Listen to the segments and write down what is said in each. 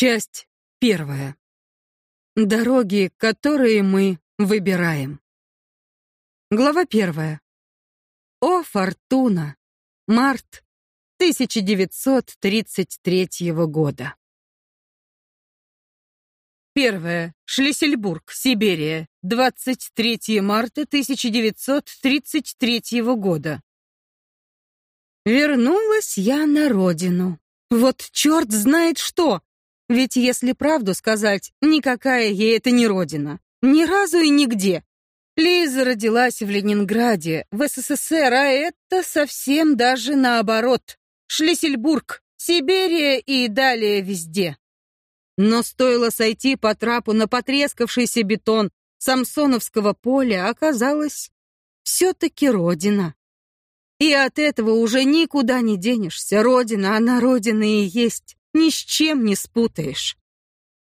Часть первая. Дороги, которые мы выбираем. Глава первая. О, Фортуна! Март 1933 года. Первое. Шлиссельбург, Сибирия. 23 марта 1933 года. Вернулась я на родину. Вот черт знает что! Ведь если правду сказать, никакая ей это не родина. Ни разу и нигде. Лиза родилась в Ленинграде, в СССР, а это совсем даже наоборот. Шлиссельбург, Сибирия и далее везде. Но стоило сойти по трапу на потрескавшийся бетон Самсоновского поля, оказалось, все-таки родина. И от этого уже никуда не денешься. Родина, она родина и есть ни с чем не спутаешь.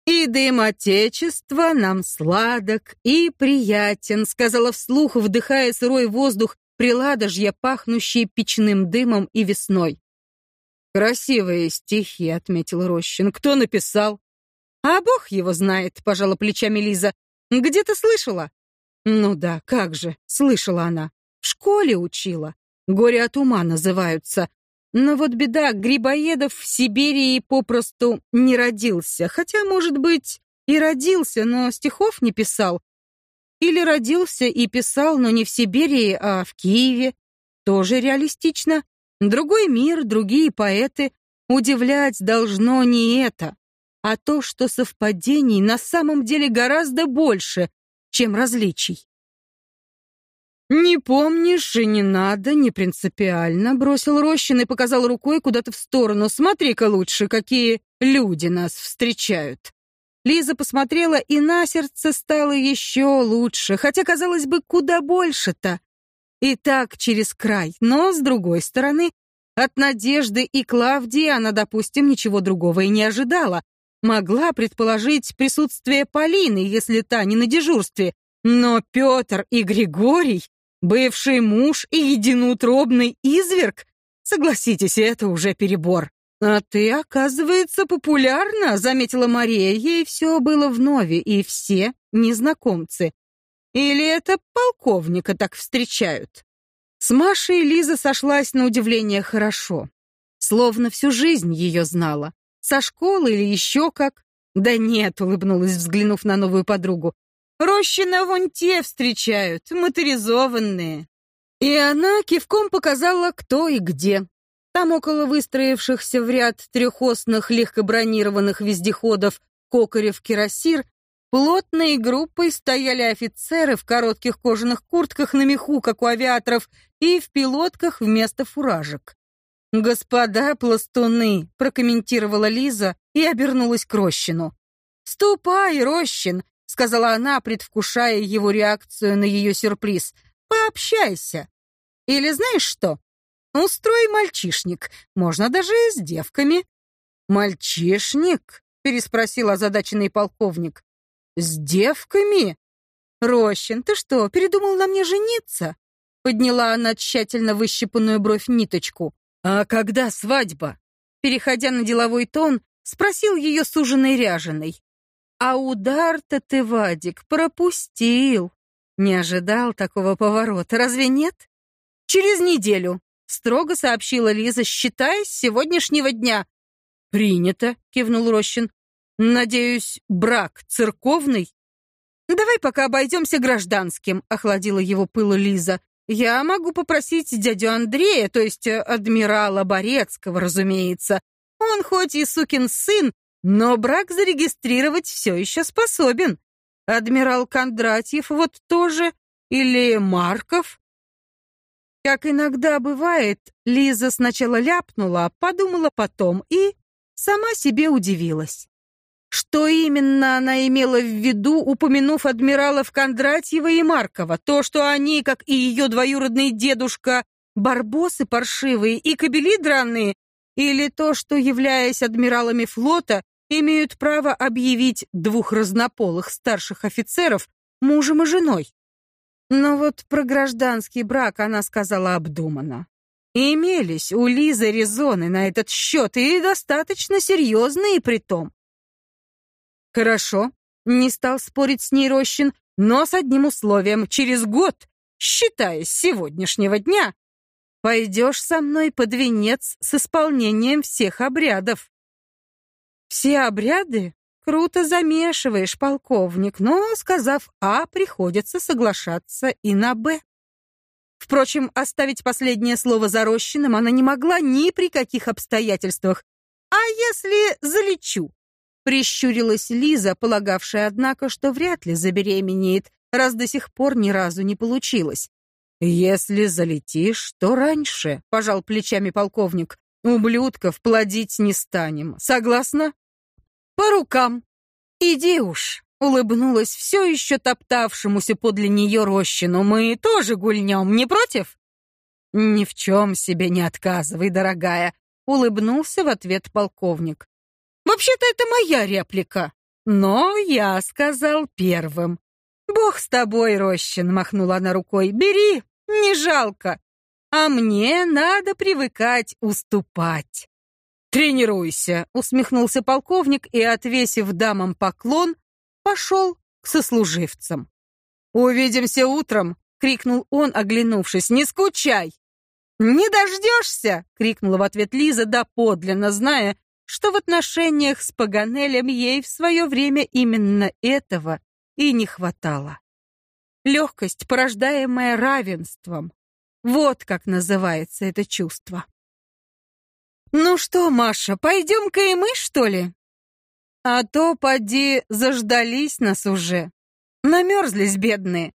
«И дым Отечества нам сладок и приятен», сказала вслух, вдыхая сырой воздух приладожья, пахнущий печным дымом и весной. «Красивые стихи», — отметил Рощин. «Кто написал?» «А бог его знает», — пожала плечами Лиза. «Где ты слышала?» «Ну да, как же, слышала она. В школе учила. Горе от ума называются. Но вот беда, Грибоедов в Сибири попросту не родился. Хотя, может быть, и родился, но стихов не писал. Или родился и писал, но не в Сибири, а в Киеве. Тоже реалистично. Другой мир, другие поэты. Удивлять должно не это, а то, что совпадений на самом деле гораздо больше, чем различий. «Не помнишь и не надо, не принципиально», — бросил Рощин и показал рукой куда-то в сторону. «Смотри-ка лучше, какие люди нас встречают». Лиза посмотрела, и на сердце стало еще лучше, хотя, казалось бы, куда больше-то. И так через край, но, с другой стороны, от Надежды и Клавдии она, допустим, ничего другого и не ожидала. Могла предположить присутствие Полины, если та не на дежурстве, но Петр и Григорий Бывший муж и единоутробный изверг? Согласитесь, это уже перебор. А ты, оказывается, популярна, заметила Мария. Ей все было вновь, и все незнакомцы. Или это полковника так встречают? С Машей Лиза сошлась на удивление хорошо. Словно всю жизнь ее знала. Со школы или еще как. Да нет, улыбнулась, взглянув на новую подругу. Рощина вон те встречают, моторизованные. И она кивком показала, кто и где. Там около выстроившихся в ряд трехосных легкобронированных вездеходов Кокарев-Кирасир плотной группой стояли офицеры в коротких кожаных куртках на меху, как у авиаторов, и в пилотках вместо фуражек. «Господа пластуны», — прокомментировала Лиза и обернулась к Рощину. «Ступай, Рощин, сказала она, предвкушая его реакцию на ее сюрприз. Пообщайся. Или знаешь что? Устрой мальчишник, можно даже с девками. Мальчишник? переспросил озадаченный полковник. С девками? Рощин, ты что, передумал на мне жениться? Подняла она тщательно выщипанную бровь ниточку. А когда свадьба? Переходя на деловой тон, спросил ее суженый ряженый. А удар-то ты, Вадик, пропустил. Не ожидал такого поворота, разве нет? Через неделю, строго сообщила Лиза, считая с сегодняшнего дня. Принято, кивнул Рощин. Надеюсь, брак церковный? Давай пока обойдемся гражданским, охладила его пыл Лиза. Я могу попросить дядю Андрея, то есть э, адмирала Борецкого, разумеется. Он хоть и сукин сын, но брак зарегистрировать все еще способен. Адмирал Кондратьев вот тоже, или Марков. Как иногда бывает, Лиза сначала ляпнула, подумала потом и сама себе удивилась. Что именно она имела в виду, упомянув адмиралов Кондратьева и Маркова? То, что они, как и ее двоюродный дедушка, барбосы паршивые и кобели драные? Или то, что, являясь адмиралами флота, имеют право объявить двух разнополых старших офицеров мужем и женой. Но вот про гражданский брак она сказала обдуманно. Имелись у Лизы резоны на этот счет, и достаточно серьезные при том. «Хорошо», — не стал спорить с ней Рощин, но с одним условием. Через год, считая с сегодняшнего дня, пойдешь со мной под венец с исполнением всех обрядов. Все обряды круто замешиваешь, полковник, но, сказав «А», приходится соглашаться и на «Б». Впрочем, оставить последнее слово за Рощиным она не могла ни при каких обстоятельствах. «А если залечу?» Прищурилась Лиза, полагавшая, однако, что вряд ли забеременеет, раз до сих пор ни разу не получилось. «Если залетишь, то раньше», — пожал плечами полковник. «Ублюдков плодить не станем. Согласна?» «По рукам». «Иди уж», — улыбнулась все еще топтавшемуся подле нее рощину. «Мы тоже гульнем, не против?» «Ни в чем себе не отказывай, дорогая», — улыбнулся в ответ полковник. Вообще-то это моя реплика. Но я сказал первым. Бог с тобой, Рощин, махнула она рукой. Бери, не жалко. А мне надо привыкать уступать. Тренируйся, усмехнулся полковник и, отвесив дамам поклон, пошел к сослуживцам. Увидимся утром, крикнул он, оглянувшись. Не скучай. Не дождешься!» — крикнула в ответ Лиза, доподлинно зная, что в отношениях с Паганелем ей в свое время именно этого и не хватало. Легкость, порождаемая равенством. Вот как называется это чувство. «Ну что, Маша, пойдем-ка и мы, что ли?» «А то, поди, заждались нас уже. Намерзлись, бедные».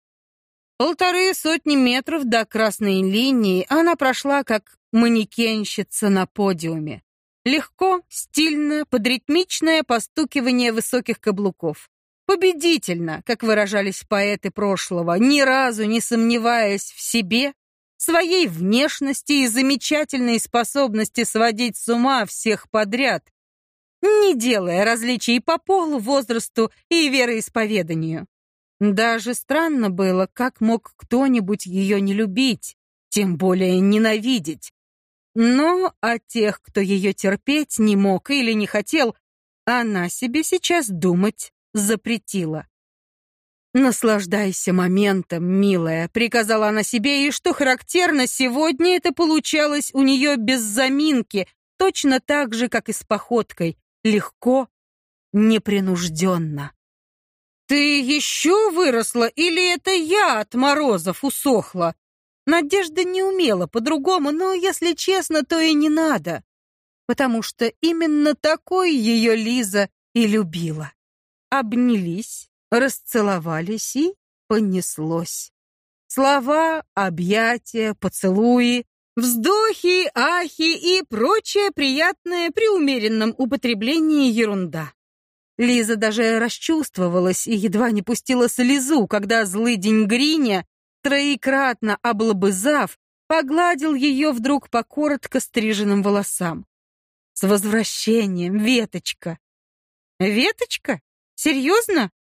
Полторы сотни метров до красной линии она прошла, как манекенщица на подиуме. Легко, стильно, под ритмичное постукивание высоких каблуков. Победительно, как выражались поэты прошлого, ни разу не сомневаясь в себе, своей внешности и замечательной способности сводить с ума всех подряд, не делая различий по полу, возрасту и вероисповеданию. Даже странно было, как мог кто-нибудь ее не любить, тем более ненавидеть. Но о тех, кто ее терпеть не мог или не хотел, она себе сейчас думать запретила. «Наслаждайся моментом, милая», — приказала она себе, и, что характерно, сегодня это получалось у нее без заминки, точно так же, как и с походкой, легко, непринужденно. «Ты еще выросла, или это я от морозов усохла?» Надежда не умела по-другому, но, если честно, то и не надо. Потому что именно такой ее Лиза и любила. Обнялись, расцеловались и понеслось. Слова, объятия, поцелуи, вздохи, ахи и прочее приятное при умеренном употреблении ерунда. Лиза даже расчувствовалась и едва не пустила слезу, когда злый день Гриня троекратно облобызав, погладил ее вдруг по коротко стриженным волосам. «С возвращением, Веточка!» «Веточка? Серьезно?»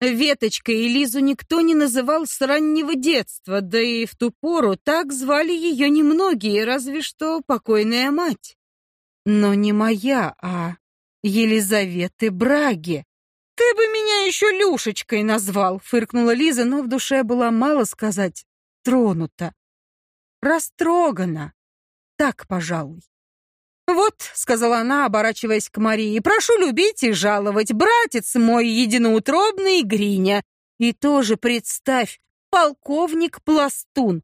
Веточкой Элизу никто не называл с раннего детства, да и в ту пору так звали ее немногие, разве что покойная мать. Но не моя, а Елизаветы Браги. «Ты бы меня еще Люшечкой назвал», — фыркнула Лиза, но в душе была, мало сказать, тронута. Растрогана. Так, пожалуй. «Вот», — сказала она, оборачиваясь к Марии, — «прошу любить и жаловать, братец мой единоутробный Гриня. И тоже представь, полковник Пластун».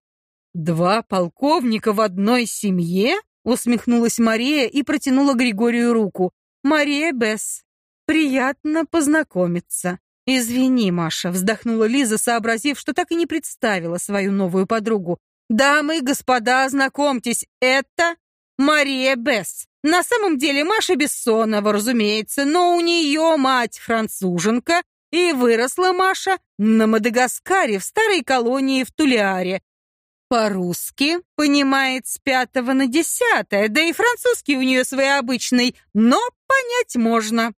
«Два полковника в одной семье?» — усмехнулась Мария и протянула Григорию руку. «Мария Бесс, «Приятно познакомиться». «Извини, Маша», — вздохнула Лиза, сообразив, что так и не представила свою новую подругу. «Дамы и господа, знакомьтесь, это Мария Бесс. На самом деле Маша Бессонова, разумеется, но у нее мать француженка, и выросла Маша на Мадагаскаре, в старой колонии в Тулиаре. По-русски понимает с пятого на десятое, да и французский у нее своеобычный, но понять можно.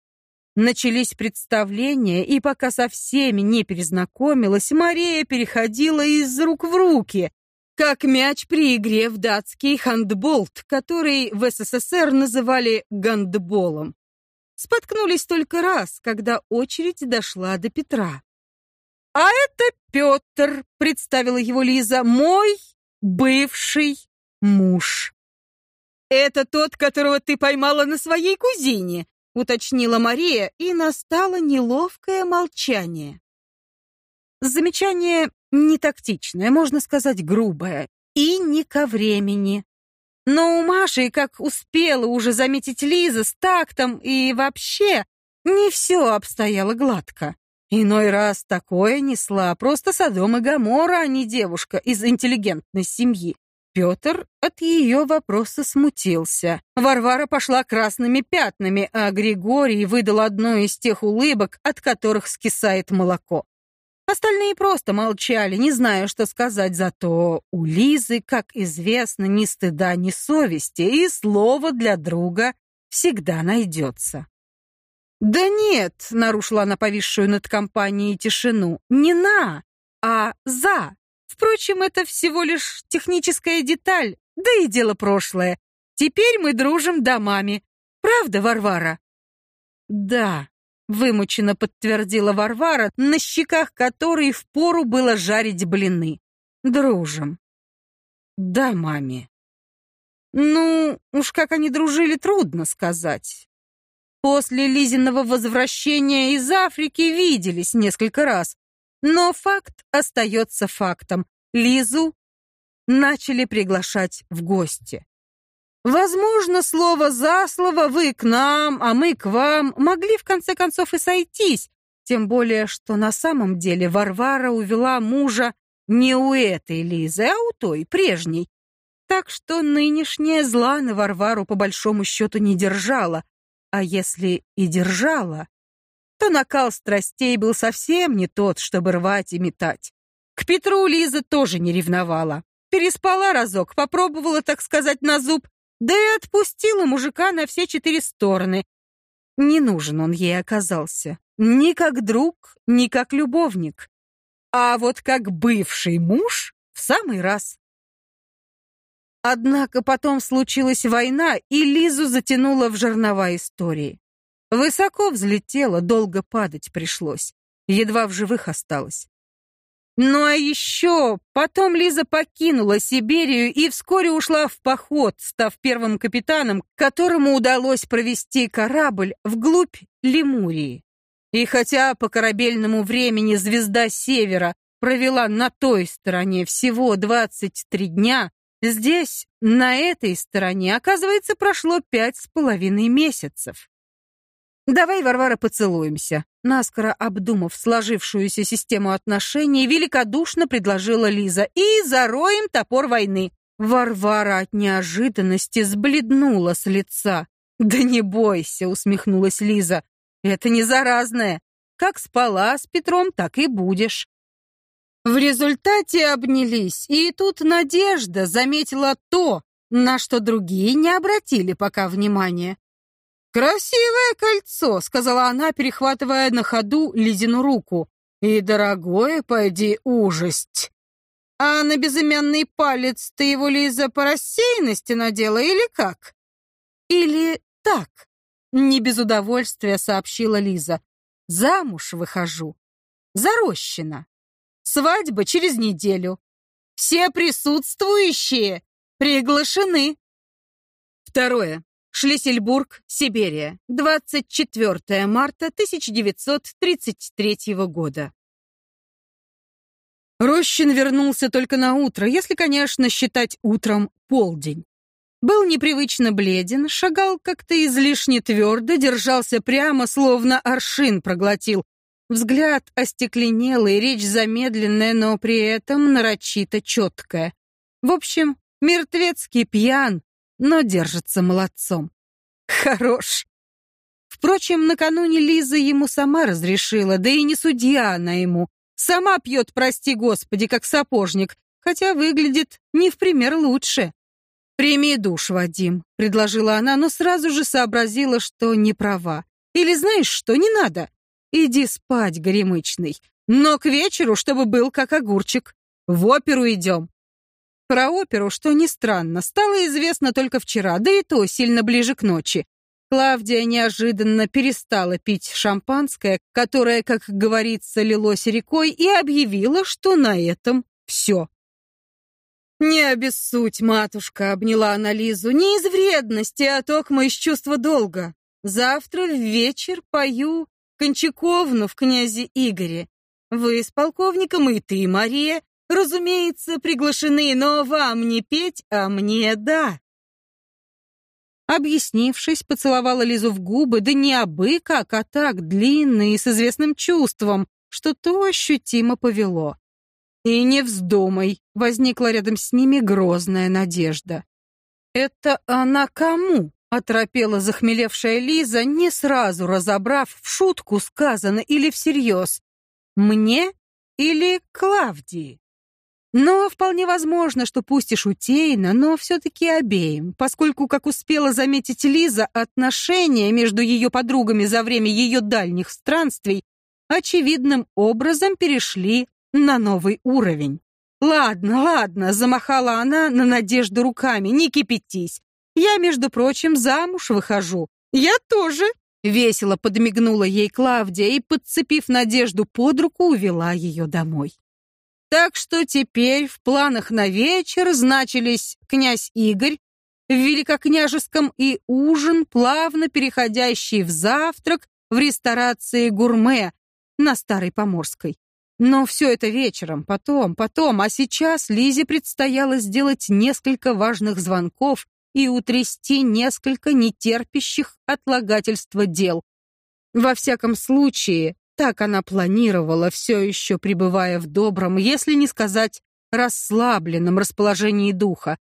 Начались представления, и пока со всеми не перезнакомилась, Мария переходила из рук в руки, как мяч при игре в датский хандболт, который в СССР называли гандболом. Споткнулись только раз, когда очередь дошла до Петра. «А это Петр», — представила его Лиза, — «мой бывший муж». «Это тот, которого ты поймала на своей кузине», — уточнила Мария, и настало неловкое молчание. Замечание не тактичное, можно сказать, грубое, и не ко времени. Но у Маши, как успела уже заметить Лиза, с тактом и вообще, не все обстояло гладко. Иной раз такое несла просто Содом и Гоморра, а не девушка из интеллигентной семьи. Петр от ее вопроса смутился. Варвара пошла красными пятнами, а Григорий выдал одну из тех улыбок, от которых скисает молоко. Остальные просто молчали, не зная, что сказать, зато у Лизы, как известно, ни стыда, ни совести, и слово для друга всегда найдется. «Да нет», — нарушила она повисшую над компанией тишину, «не на, а за. Впрочем, это всего лишь техническая деталь, да и дело прошлое. Теперь мы дружим домами. Правда, Варвара?» «Да», — вымученно подтвердила Варвара, на щеках которой впору было жарить блины. «Дружим». «Да, маме». «Ну, уж как они дружили, трудно сказать. После Лизиного возвращения из Африки виделись несколько раз. Но факт остается фактом. Лизу начали приглашать в гости. Возможно, слово за слово вы к нам, а мы к вам могли в конце концов и сойтись, тем более, что на самом деле Варвара увела мужа не у этой Лизы, а у той, прежней. Так что нынешняя зла на Варвару по большому счету не держала, а если и держала, то накал страстей был совсем не тот, чтобы рвать и метать. К Петру Лиза тоже не ревновала. Переспала разок, попробовала, так сказать, на зуб, да и отпустила мужика на все четыре стороны. Не нужен он ей оказался. Ни как друг, ни как любовник. А вот как бывший муж в самый раз. Однако потом случилась война, и Лизу затянуло в жернова истории. Высоко взлетела, долго падать пришлось. Едва в живых осталась. Ну а еще потом Лиза покинула Сибирию и вскоре ушла в поход, став первым капитаном, которому удалось провести корабль вглубь Лемурии. И хотя по корабельному времени «Звезда Севера» провела на той стороне всего 23 дня, Здесь, на этой стороне, оказывается, прошло пять с половиной месяцев. «Давай, Варвара, поцелуемся», — наскоро обдумав сложившуюся систему отношений, великодушно предложила Лиза, «и зароем топор войны». Варвара от неожиданности сбледнула с лица. «Да не бойся», — усмехнулась Лиза, — «это не заразное. Как спала с Петром, так и будешь. В результате обнялись, и тут Надежда заметила то, на что другие не обратили пока внимания. «Красивое кольцо», — сказала она, перехватывая на ходу Лизину руку. «И дорогое, пойди, ужасть». «А на безымянный палец ты его, Лиза, по рассеянности надела или как?» «Или так?» — не без удовольствия сообщила Лиза. «Замуж выхожу. Зарощина». Свадьба через неделю. Все присутствующие приглашены. Второе. Шлиссельбург, Сибирия. 24 марта 1933 года. Рощин вернулся только на утро, если, конечно, считать утром полдень. Был непривычно бледен, шагал как-то излишне твердо, держался прямо, словно аршин проглотил, Взгляд остекленелый, речь замедленная, но при этом нарочито четкая. В общем, мертвецкий пьян, но держится молодцом. Хорош. Впрочем, накануне Лиза ему сама разрешила, да и не судья она ему. Сама пьет, прости господи, как сапожник, хотя выглядит не в пример лучше. «Прими душ, Вадим», — предложила она, но сразу же сообразила, что не права. Или знаешь что, не надо. Иди спать, горемычный. Но к вечеру, чтобы был как огурчик. В оперу идем. Про оперу, что ни странно, стало известно только вчера, да и то сильно ближе к ночи. Клавдия неожиданно перестала пить шампанское, которое, как говорится, лилось рекой, и объявила, что на этом все. «Не обессудь, матушка», — обняла она Лизу, — «не из вредности, а токмо из чувства долга. Завтра в вечер пою Кончаковну в князе Игоре. Вы с полковником и ты, Мария, разумеется, приглашены, но вам не петь, а мне да». Объяснившись, поцеловала Лизу в губы, да не абы как, а так, длинно и с известным чувством, что то ощутимо повело. «И не вздумай», — возникла рядом с ними грозная надежда. «Это она кому?» — оторопела захмелевшая Лиза, не сразу разобрав, в шутку сказано или всерьез. «Мне или Клавдии?» Но вполне возможно, что пусть и шутейно, но все-таки обеим, поскольку, как успела заметить Лиза, отношения между ее подругами за время ее дальних странствий очевидным образом перешли на новый уровень. «Ладно, ладно», — замахала она на Надежду руками, «не кипятись. Я, между прочим, замуж выхожу. Я тоже». Весело подмигнула ей Клавдия и, подцепив Надежду под руку, увела ее домой. Так что теперь в планах на вечер значились князь Игорь в Великокняжеском и ужин, плавно переходящий в завтрак в ресторации «Гурме» на Старой Поморской. Но все это вечером, потом, потом, а сейчас Лизе предстояло сделать несколько важных звонков и утрясти несколько нетерпящих отлагательства дел. Во всяком случае, так она планировала, все еще пребывая в добром, если не сказать расслабленном расположении духа.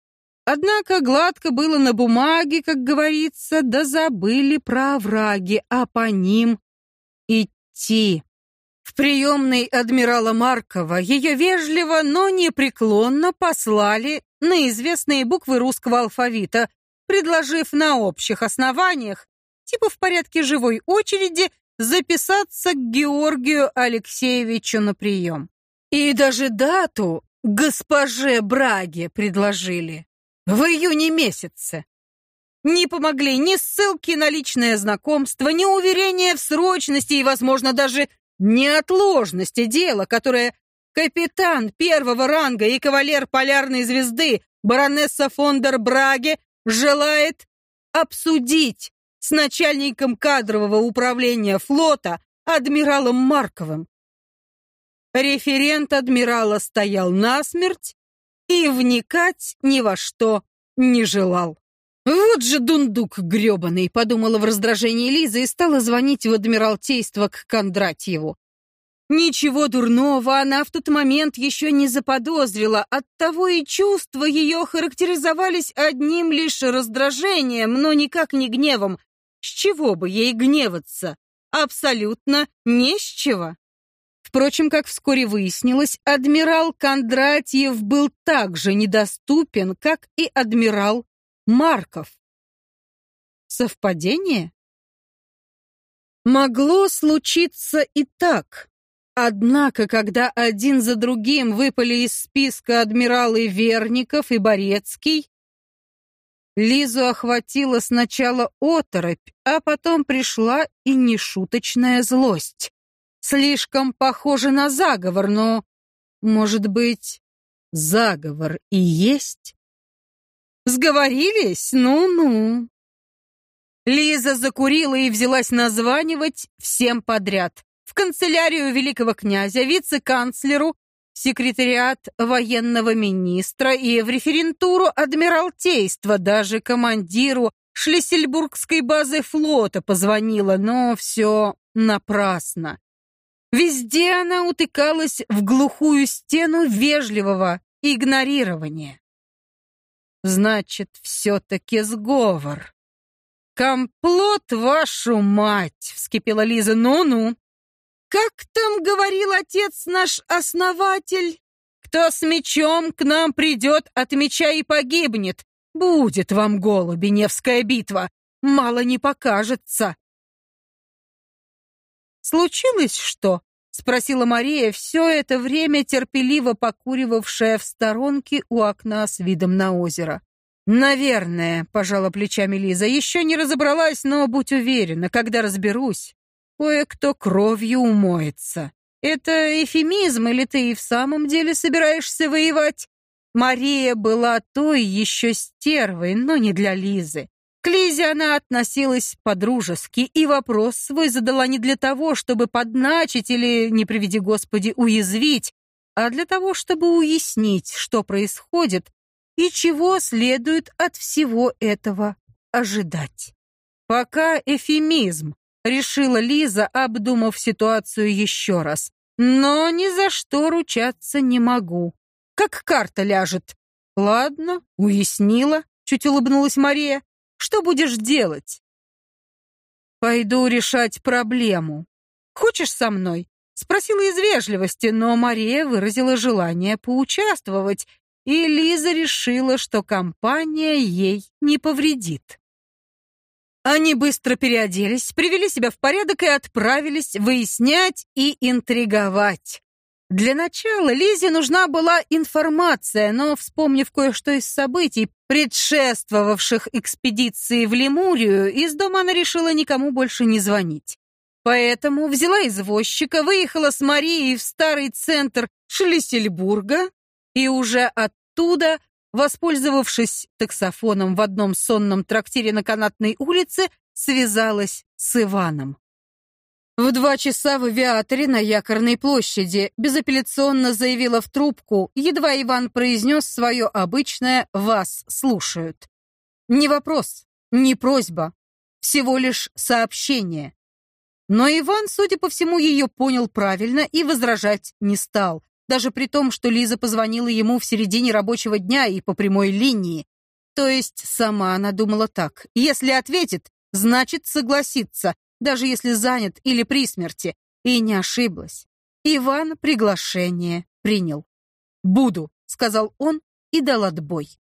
Однако гладко было на бумаге, как говорится, да забыли про овраги, а по ним идти. В приемной адмирала Маркова ее вежливо, но непреклонно послали на известные буквы русского алфавита, предложив на общих основаниях, типа в порядке живой очереди, записаться к Георгию Алексеевичу на прием. И даже дату госпоже Браге предложили. В июне месяце. Не помогли ни ссылки на личное знакомство, ни уверения в срочности и, возможно, даже неотложности дела, которое капитан первого ранга и кавалер полярной звезды баронесса фон дер Браге желает обсудить с начальником кадрового управления флота адмиралом Марковым. Референт адмирала стоял насмерть и вникать ни во что не желал. «Вот же дундук грёбаный!» — подумала в раздражении Лиза и стала звонить в адмиралтейство к Кондратьеву. Ничего дурного она в тот момент еще не заподозрила, оттого и чувства ее характеризовались одним лишь раздражением, но никак не гневом, с чего бы ей гневаться? Абсолютно не с чего. Впрочем, как вскоре выяснилось, адмирал Кондратьев был так же недоступен, как и адмирал Марков. Совпадение? Могло случиться и так. Однако, когда один за другим выпали из списка адмиралы Верников и Борецкий, Лизу охватила сначала оторопь, а потом пришла и нешуточная злость. Слишком похоже на заговор, но, может быть, заговор и есть? Сговорились? Ну-ну. Лиза закурила и взялась названивать всем подряд. В канцелярию великого князя, вице-канцлеру, секретариат военного министра и в референтуру адмиралтейства, даже командиру Шлиссельбургской базы флота позвонила, но все напрасно. Везде она утыкалась в глухую стену вежливого игнорирования. Значит, все-таки сговор. «Комплот, вашу мать!» — вскипела Лиза. «Ну-ну, как там говорил отец наш основатель? Кто с мечом к нам придет, от меча и погибнет. Будет вам, голуби, Невская битва. Мало не покажется. Случилось что? спросила Мария, все это время терпеливо покуривавшая в сторонке у окна с видом на озеро. Наверное, пожала плечами Лиза. Еще не разобралась, но будь уверена, когда разберусь, кое-кто кровью умоется. Это эфемизм или ты и в самом деле собираешься воевать? Мария была той еще стервой, но не для Лизы. К Лизе она относилась по-дружески и вопрос свой задала не для того, чтобы подначить или, не приведи Господи, уязвить, а для того, чтобы уяснить, что происходит и чего следует от всего этого ожидать. Пока эфемизм, решила Лиза, обдумав ситуацию еще раз. Но ни за что ручаться не могу. Как карта ляжет. Ладно, уяснила, чуть улыбнулась Мария. Что будешь делать? Пойду решать проблему. Хочешь со мной? Спросила из вежливости, но Мария выразила желание поучаствовать, и Лиза решила, что компания ей не повредит. Они быстро переоделись, привели себя в порядок и отправились выяснять и интриговать. Для начала Лизе нужна была информация, но, вспомнив кое-что из событий, предшествовавших экспедиции в Лемурию, из дома она решила никому больше не звонить. Поэтому взяла извозчика, выехала с Марией в старый центр Шлиссельбурга и уже оттуда, воспользовавшись таксофоном в одном сонном трактире на канатной улице, связалась с Иваном. В два часа в авиаторе на Якорной площади безапелляционно заявила в трубку, едва Иван произнес свое обычное «вас слушают». Не вопрос, не просьба, всего лишь сообщение. Но Иван, судя по всему, ее понял правильно и возражать не стал, даже при том, что Лиза позвонила ему в середине рабочего дня и по прямой линии. То есть сама она думала так. Если ответит, значит согласится, даже если занят или при смерти, и не ошиблась. Иван приглашение принял. «Буду», — сказал он и дал отбой.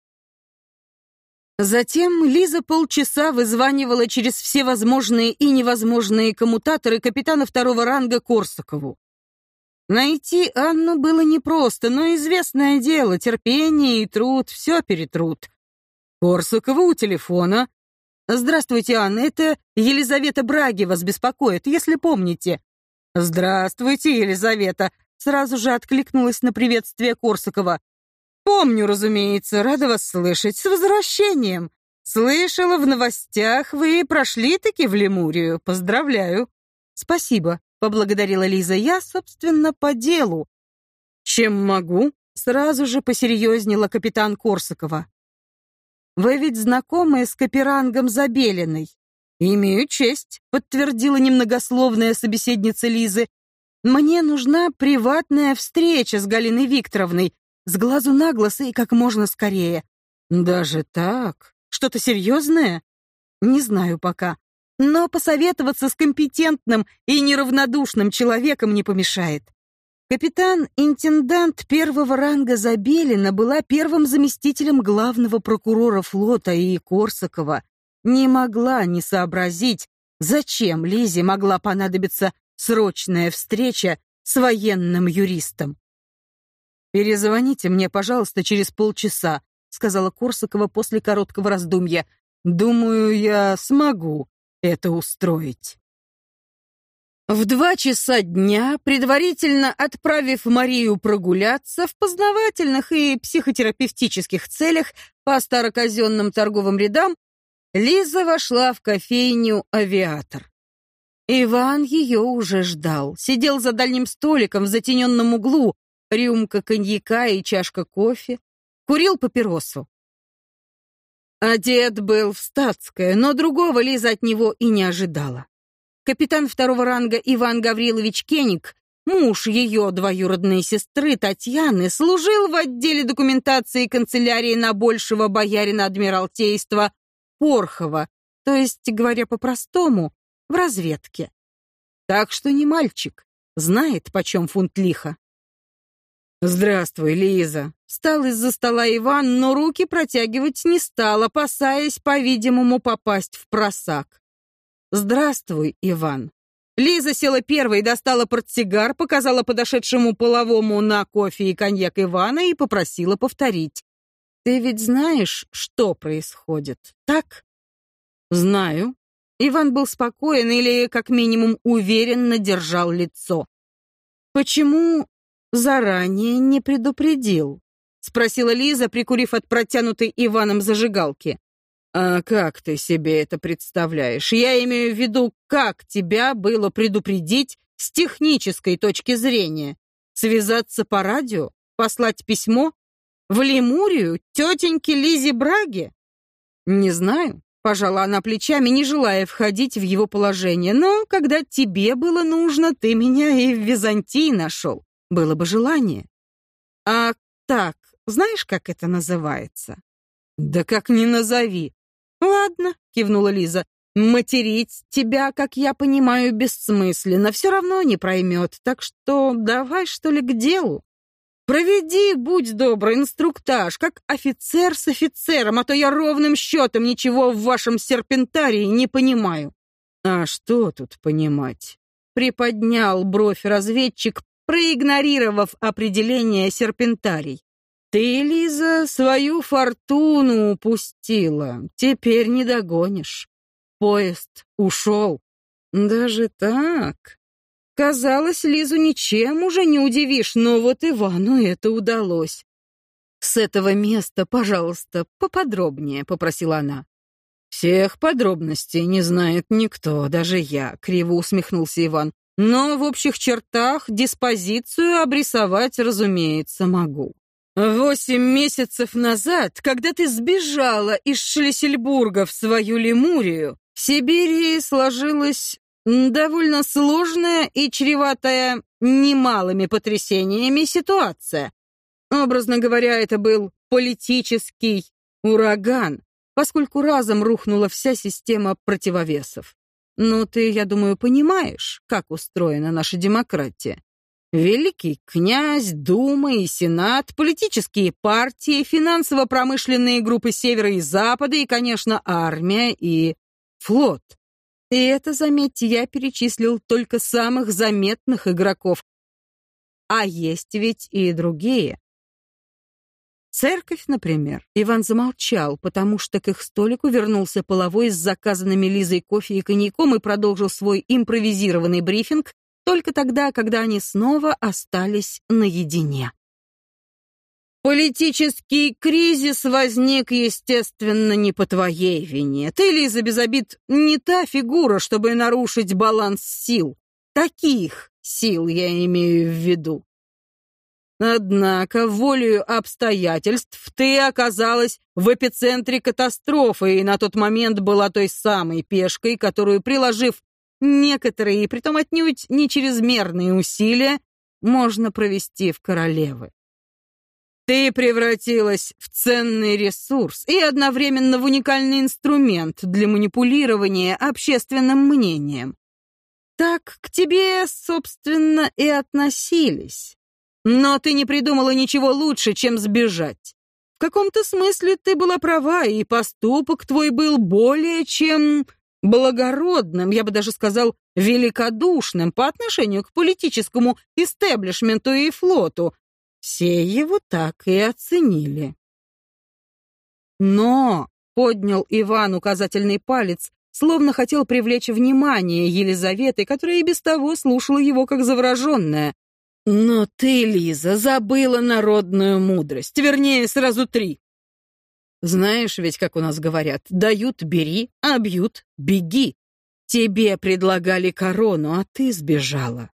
Затем Лиза полчаса вызванивала через все возможные и невозможные коммутаторы капитана второго ранга Корсакову. Найти Анну было непросто, но известное дело, терпение и труд все перетрут. Корсакова у телефона «Здравствуйте, Анна, это Елизавета Браги вас беспокоит, если помните». «Здравствуйте, Елизавета», — сразу же откликнулась на приветствие Корсакова. «Помню, разумеется, рада вас слышать. С возвращением. Слышала в новостях, вы прошли-таки в Лемурию. Поздравляю». «Спасибо», — поблагодарила Лиза. «Я, собственно, по делу». «Чем могу?» — сразу же посерьезнела капитан Корсакова. Вы ведь знакомы с Каперангом Забелиной?» «Имею честь», — подтвердила немногословная собеседница Лизы. «Мне нужна приватная встреча с Галиной Викторовной, с глазу на глаз и как можно скорее». «Даже так? Что-то серьезное?» «Не знаю пока. Но посоветоваться с компетентным и неравнодушным человеком не помешает. Капитан-интендант первого ранга Забелина была первым заместителем главного прокурора флота и Корсакова не могла не сообразить, зачем Лизе могла понадобиться срочная встреча с военным юристом. «Перезвоните мне, пожалуйста, через полчаса», сказала Корсакова после короткого раздумья. «Думаю, я смогу это устроить». В два часа дня, предварительно отправив Марию прогуляться в познавательных и психотерапевтических целях по староказенным торговым рядам, Лиза вошла в кофейню «Авиатор». Иван ее уже ждал. Сидел за дальним столиком в затененном углу, рюмка коньяка и чашка кофе. Курил папиросу. Одет был в статское, но другого Лиза от него и не ожидала. Капитан второго ранга Иван Гаврилович Кеник, муж ее двоюродной сестры Татьяны, служил в отделе документации канцелярии на большего боярина Адмиралтейства Порхова, то есть, говоря по-простому, в разведке. Так что не мальчик, знает, почем фунт лиха. «Здравствуй, Лиза!» Встал из-за стола Иван, но руки протягивать не стал, опасаясь, по-видимому, попасть в просак. «Здравствуй, Иван». Лиза села первой, достала портсигар, показала подошедшему половому на кофе и коньяк Ивана и попросила повторить. «Ты ведь знаешь, что происходит, так?» «Знаю». Иван был спокоен или, как минимум, уверенно держал лицо. «Почему заранее не предупредил?» — спросила Лиза, прикурив от протянутой Иваном зажигалки. «А как ты себе это представляешь? Я имею в виду, как тебя было предупредить с технической точки зрения? Связаться по радио? Послать письмо? В Лемурию? Тетеньке Лизе Браге?» «Не знаю», — пожала она плечами, не желая входить в его положение. «Но когда тебе было нужно, ты меня и в Византии нашел. Было бы желание». «А так, знаешь, как это называется?» «Да как ни назови. «Ладно», — кивнула Лиза. «Материть тебя, как я понимаю, бессмысленно, все равно не проймет, так что давай, что ли, к делу. Проведи, будь добрый, инструктаж, как офицер с офицером, а то я ровным счетом ничего в вашем серпентарии не понимаю». «А что тут понимать?» Приподнял бровь разведчик, проигнорировав определение серпентарий. Ты, Лиза, свою фортуну упустила. Теперь не догонишь. Поезд ушел. Даже так? Казалось, Лизу ничем уже не удивишь, но вот Ивану это удалось. «С этого места, пожалуйста, поподробнее», — попросила она. «Всех подробностей не знает никто, даже я», — криво усмехнулся Иван. «Но в общих чертах диспозицию обрисовать, разумеется, могу. Восемь месяцев назад, когда ты сбежала из Шлиссельбурга в свою Лемурию, в Сибири сложилась довольно сложная и чреватая немалыми потрясениями ситуация. Образно говоря, это был политический ураган, поскольку разом рухнула вся система противовесов. Ну, ты, я думаю, понимаешь, как устроена наша демократия. Великий князь, Дума и Сенат, политические партии, финансово-промышленные группы Севера и Запада и, конечно, армия и флот. И это, заметьте, я перечислил только самых заметных игроков. А есть ведь и другие. Церковь, например. Иван замолчал, потому что к их столику вернулся половой с заказанными Лизой кофе и коньяком и продолжил свой импровизированный брифинг только тогда, когда они снова остались наедине. Политический кризис возник, естественно, не по твоей вине. Ты, Лиза, без обид, не та фигура, чтобы нарушить баланс сил. Таких сил я имею в виду. Однако, волею обстоятельств, ты оказалась в эпицентре катастрофы и на тот момент была той самой пешкой, которую, приложив Некоторые, и притом отнюдь не чрезмерные усилия, можно провести в королевы. Ты превратилась в ценный ресурс и одновременно в уникальный инструмент для манипулирования общественным мнением. Так к тебе, собственно, и относились. Но ты не придумала ничего лучше, чем сбежать. В каком-то смысле ты была права, и поступок твой был более чем благородным, я бы даже сказал, великодушным по отношению к политическому истеблишменту и флоту. Все его так и оценили. Но, поднял Иван указательный палец, словно хотел привлечь внимание Елизаветы, которая и без того слушала его как завороженная. «Но ты, Лиза, забыла народную мудрость, вернее, сразу три. Знаешь ведь, как у нас говорят, дают — бери, а бьют — беги. Тебе предлагали корону, а ты сбежала.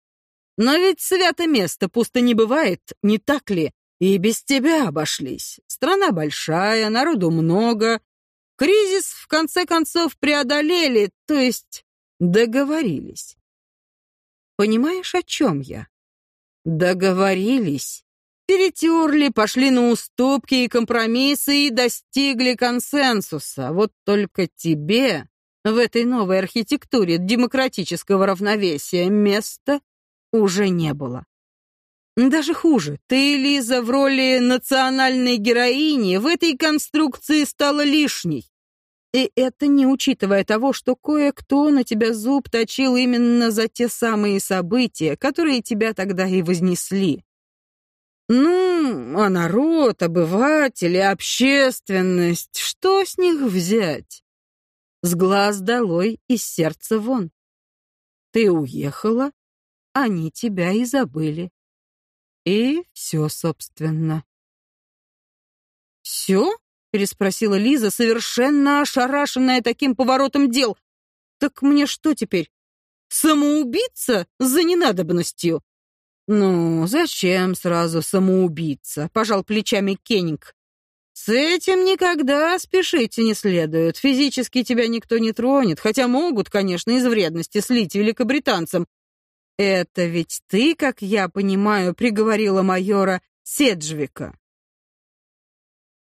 Но ведь свято место пусто не бывает, не так ли? И без тебя обошлись. Страна большая, народу много. Кризис, в конце концов, преодолели, то есть договорились. Понимаешь, о чем я? Договорились перетерли, пошли на уступки и компромиссы и достигли консенсуса. Вот только тебе в этой новой архитектуре демократического равновесия места уже не было. Даже хуже, ты, Лиза, в роли национальной героини в этой конструкции стала лишней. И это не учитывая того, что кое-кто на тебя зуб точил именно за те самые события, которые тебя тогда и вознесли. Ну, а народ, обыватели, общественность, что с них взять? С глаз долой, из сердца вон. Ты уехала, они тебя и забыли. И все, собственно. «Все?» — переспросила Лиза, совершенно ошарашенная таким поворотом дел. «Так мне что теперь? Самоубийца за ненадобностью?» «Ну, зачем сразу самоубийца?» — пожал плечами Кеннинг. «С этим никогда спешить не следует. Физически тебя никто не тронет, хотя могут, конечно, из вредности слить великобританцам. Это ведь ты, как я понимаю, приговорила майора Седжвика».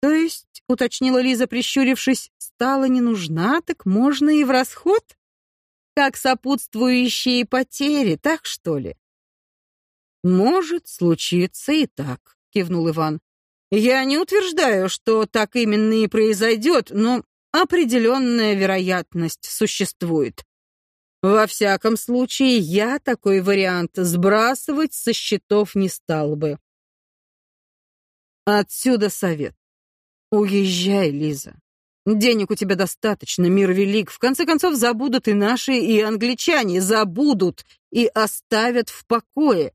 «То есть, — уточнила Лиза, прищурившись, — стала не нужна, так можно и в расход? Как сопутствующие потери, так что ли?» «Может случиться и так», — кивнул Иван. «Я не утверждаю, что так именно и произойдет, но определенная вероятность существует. Во всяком случае, я такой вариант сбрасывать со счетов не стал бы. Отсюда совет. Уезжай, Лиза. Денег у тебя достаточно, мир велик. В конце концов, забудут и наши, и англичане. Забудут и оставят в покое.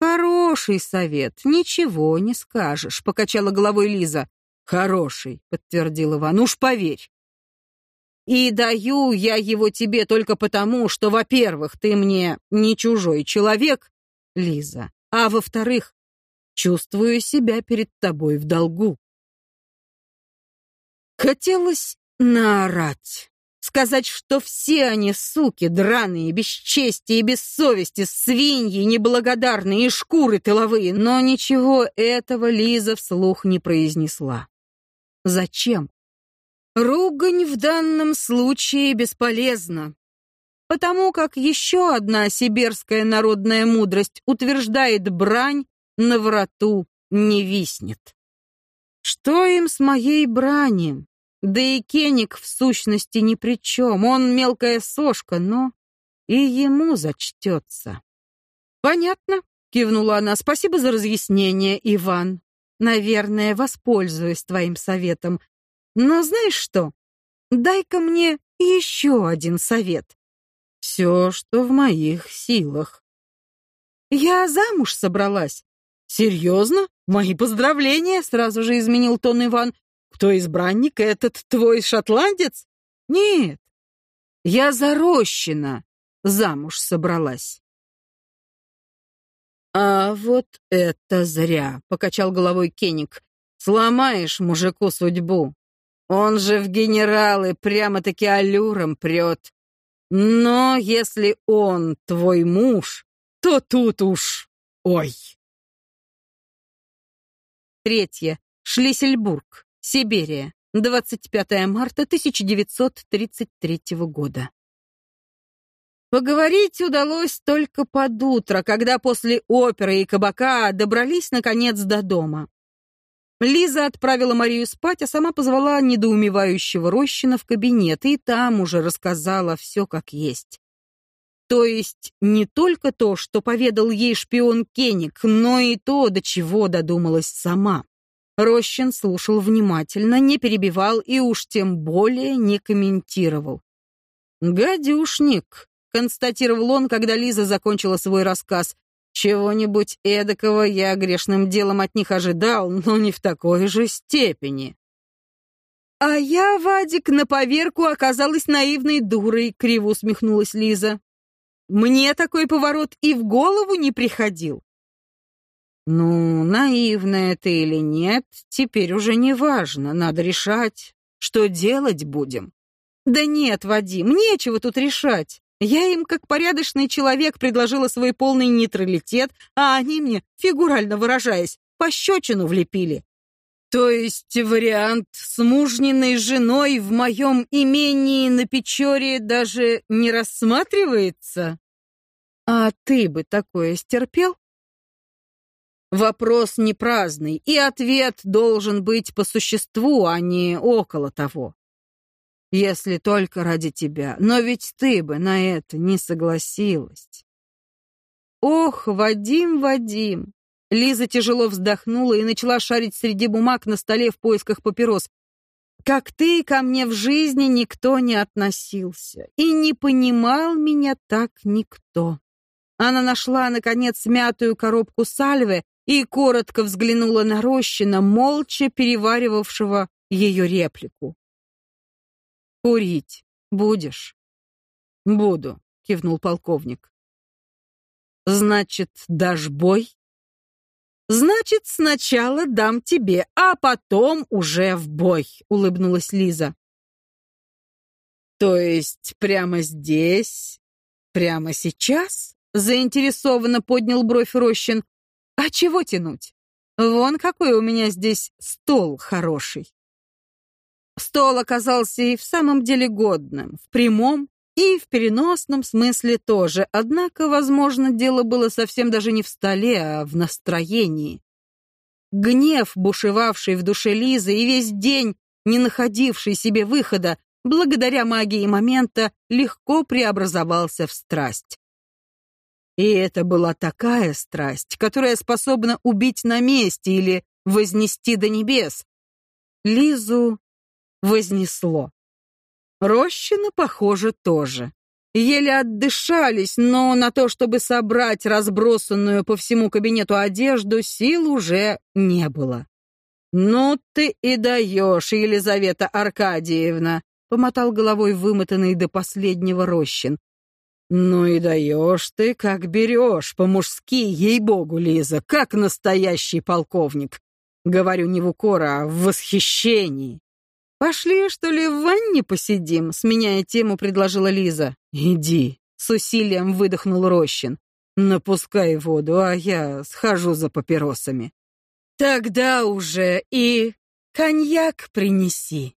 «Хороший совет, ничего не скажешь», — покачала головой Лиза. «Хороший», — подтвердил Иван, — «уж поверь». «И даю я его тебе только потому, что, во-первых, ты мне не чужой человек, Лиза, а во-вторых, чувствую себя перед тобой в долгу». Хотелось наорать. Сказать, что все они суки, драные, без чести и без совести, свиньи, неблагодарные и шкуры тыловые, но ничего этого Лиза вслух не произнесла. Зачем? Ругань в данном случае бесполезна, потому как еще одна сибирская народная мудрость утверждает брань на врату не виснет. Что им с моей бранью? Да и Кеник в сущности ни при чем. Он мелкая сошка, но и ему зачтется. Понятно, кивнула она. Спасибо за разъяснение, Иван. Наверное, воспользуюсь твоим советом. Но знаешь что? Дай-ка мне еще один совет. Все, что в моих силах. Я замуж собралась. Серьезно? Мои поздравления, сразу же изменил тон Иван. Кто избранник этот твой шотландец? Нет. Я зарощена, замуж собралась. А вот это зря, покачал головой Кеник. Сломаешь мужику судьбу. Он же в генералы прямо-таки аллюром прет. Но если он твой муж, то тут уж... Ой. Третье. Шлиссельбург. Сибирия. 25 марта 1933 года. Поговорить удалось только под утро, когда после оперы и кабака добрались наконец до дома. Лиза отправила Марию спать, а сама позвала недоумевающего Рощина в кабинет и там уже рассказала все как есть. То есть не только то, что поведал ей шпион Кеник, но и то, до чего додумалась сама. Рощин слушал внимательно, не перебивал и уж тем более не комментировал. «Гадюшник», — констатировал он, когда Лиза закончила свой рассказ. «Чего-нибудь эдакого я грешным делом от них ожидал, но не в такой же степени». «А я, Вадик, на поверку оказалась наивной дурой», — криво усмехнулась Лиза. «Мне такой поворот и в голову не приходил. Ну, наивная ты или нет, теперь уже не важно, надо решать, что делать будем. Да нет, Вадим, нечего тут решать. Я им, как порядочный человек, предложила свой полный нейтралитет, а они мне, фигурально выражаясь, пощечину влепили. То есть вариант с мужниной женой в моем имении на Печоре даже не рассматривается? А ты бы такое стерпел? Вопрос не праздный, и ответ должен быть по существу, а не около того. если только ради тебя. Но ведь ты бы на это не согласилась. Ох, Вадим, Вадим. Лиза тяжело вздохнула и начала шарить среди бумаг на столе в поисках папирос. Как ты ко мне в жизни никто не относился, и не понимал меня так никто. Она нашла, наконец, смятую коробку сальвы и коротко взглянула на Рощина, молча переваривавшего ее реплику. «Курить будешь?» «Буду», — кивнул полковник. «Значит, дашь бой?» «Значит, сначала дам тебе, а потом уже в бой», — улыбнулась Лиза. «То есть прямо здесь, прямо сейчас?» — заинтересованно поднял бровь Рощин. «А чего тянуть? Вон какой у меня здесь стол хороший». Стол оказался и в самом деле годным, в прямом и в переносном смысле тоже, однако, возможно, дело было совсем даже не в столе, а в настроении. Гнев, бушевавший в душе Лизы и весь день не находивший себе выхода, благодаря магии момента, легко преобразовался в страсть. И это была такая страсть, которая способна убить на месте или вознести до небес. Лизу вознесло. Рощина, похоже, тоже. Еле отдышались, но на то, чтобы собрать разбросанную по всему кабинету одежду, сил уже не было. «Ну ты и даешь, Елизавета Аркадьевна!» — помотал головой вымотанный до последнего Рощин. «Ну и даешь ты, как берешь, по-мужски, ей-богу, Лиза, как настоящий полковник. Говорю не в укор, а в восхищении. «Пошли, что ли, в ванне посидим?» — сменяя тему, предложила Лиза. «Иди», — с усилием выдохнул Рощин. «Напускай воду, а я схожу за папиросами». «Тогда уже и коньяк принеси».